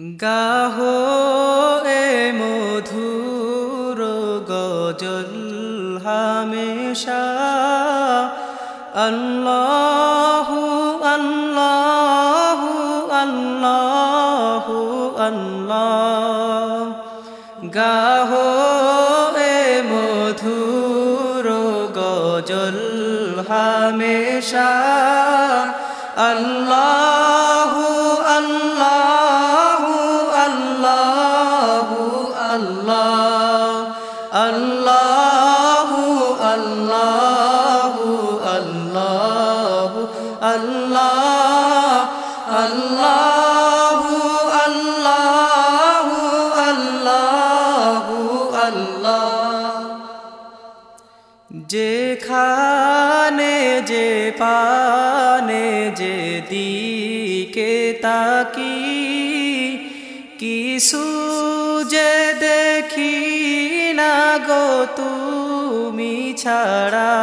গাহো এ মধুর গজল হামেশা। আল্লাহু আল্লাহু আল্লাহু, আল্লাহ। গাহো এ মধুর গজল হামেশা। আল্লাহু আল্লাহু, আল্লাহ, আল্লাহু আল্লাহু আল্লাহু যেখানে যে পানে যে দিকে তাকি, কিছু যে দেখি না গো তুমি ছাড়া।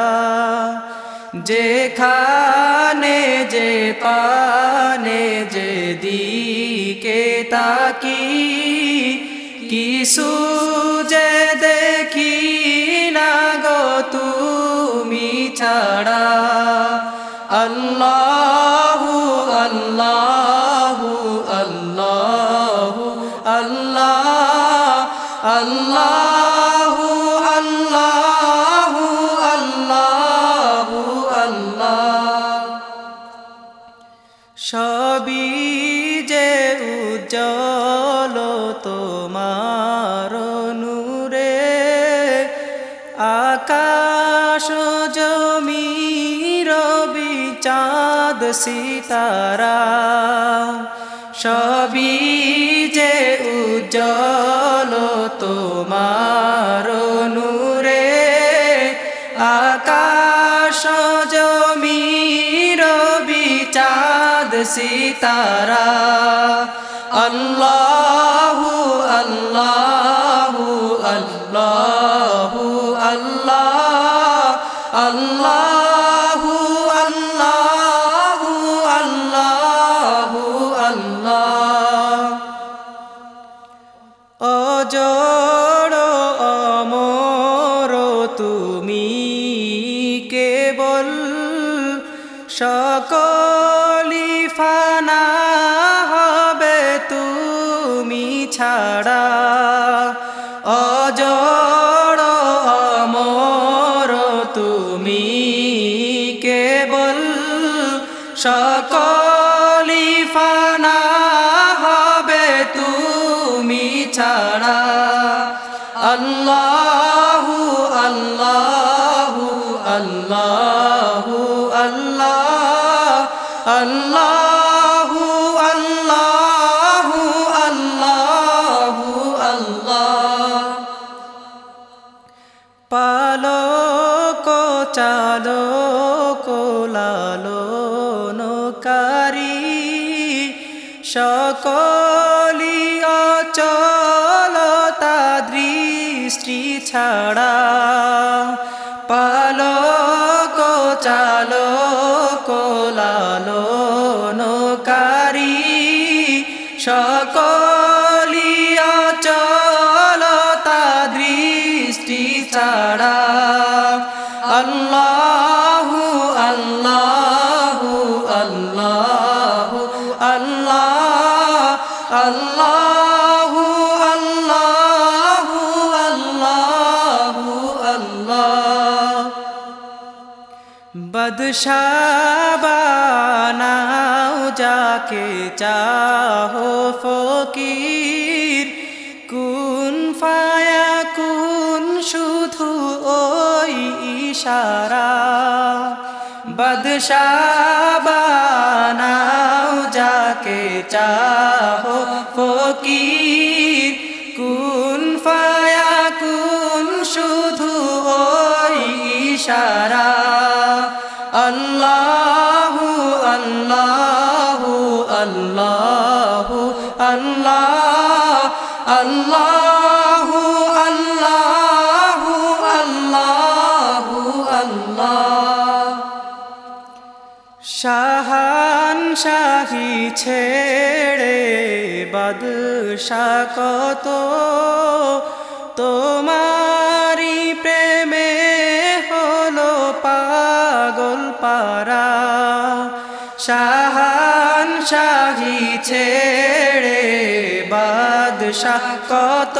যেখানে যে পানে যে দিকে তাকি কিছু যে দেখি না গো তুমি ছাড়া। আল্লাহু আকাশ জমি রবি চাঁদ সিতারা, সবই যে উজ্জ্বল তোমার নূরে। আকাশ জমি রবি চাঁদ সিতারা, আল্লাহু অজড় অমর, তুমি কেবল সকলি ফানা হবে তুমি ছাড়া। অজড় অমর, তুমি কেবল সকলি ফানা আল্লাহু আল্লাহু আল্লাহু আল্লাহ আল্লাহু আল্লাহু আল্লাহু আল্লাহ। পালক চালক লালনকারী সকলি দৃষ্টি ছাড়া পালক চালক লালনকারী সকলি অচলতা দৃষ্টি ছাড়া আল্লাহু বদশাবানাও যাকে চাহো ফকির। কুন ফায়া, কুন শুধু ওই ইশারা। বদশাবানাও যাকে চাহো ফকির। কুন ফায়া, কুন শুধু ওই ইশারা। আল্লাহ আল্লাহু আল্লাহু আল্লাহু শাহান শাহি ছেড়ে বাদ কত? তোমারি প্রেমে হলো পাগল পারা। শাহান শাহি ছেড়ে বাদশাহ কত?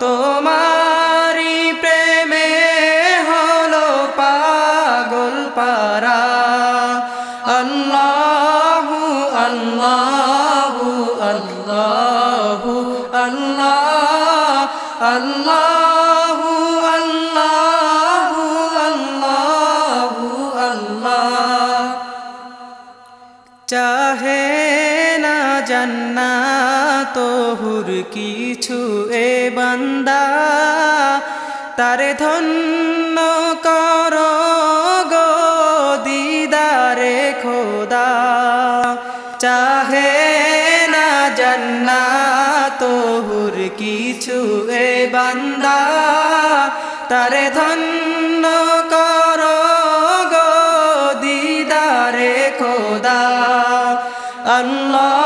তোমারি প্রেমে হলো পাগল পারা। আল্লাহু আল্লাহু আল্লাহু আল্লাহ আল্লাহু। চাহে না জান্নাত হুর কিছু এ বান্দা। তারে ধন্য কর গো দিদারে খোদা। চাহে না জান্নাত হুর কিছু এ বান্দা। তারে ধন্য কর গো দিদারে খোদা। আল্লাহু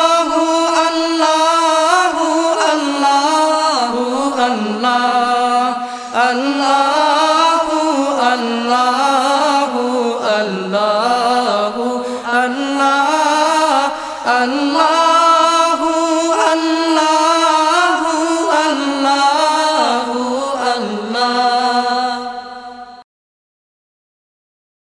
আল্লাহু আল্লাহু আল্লাহ আল্লাহ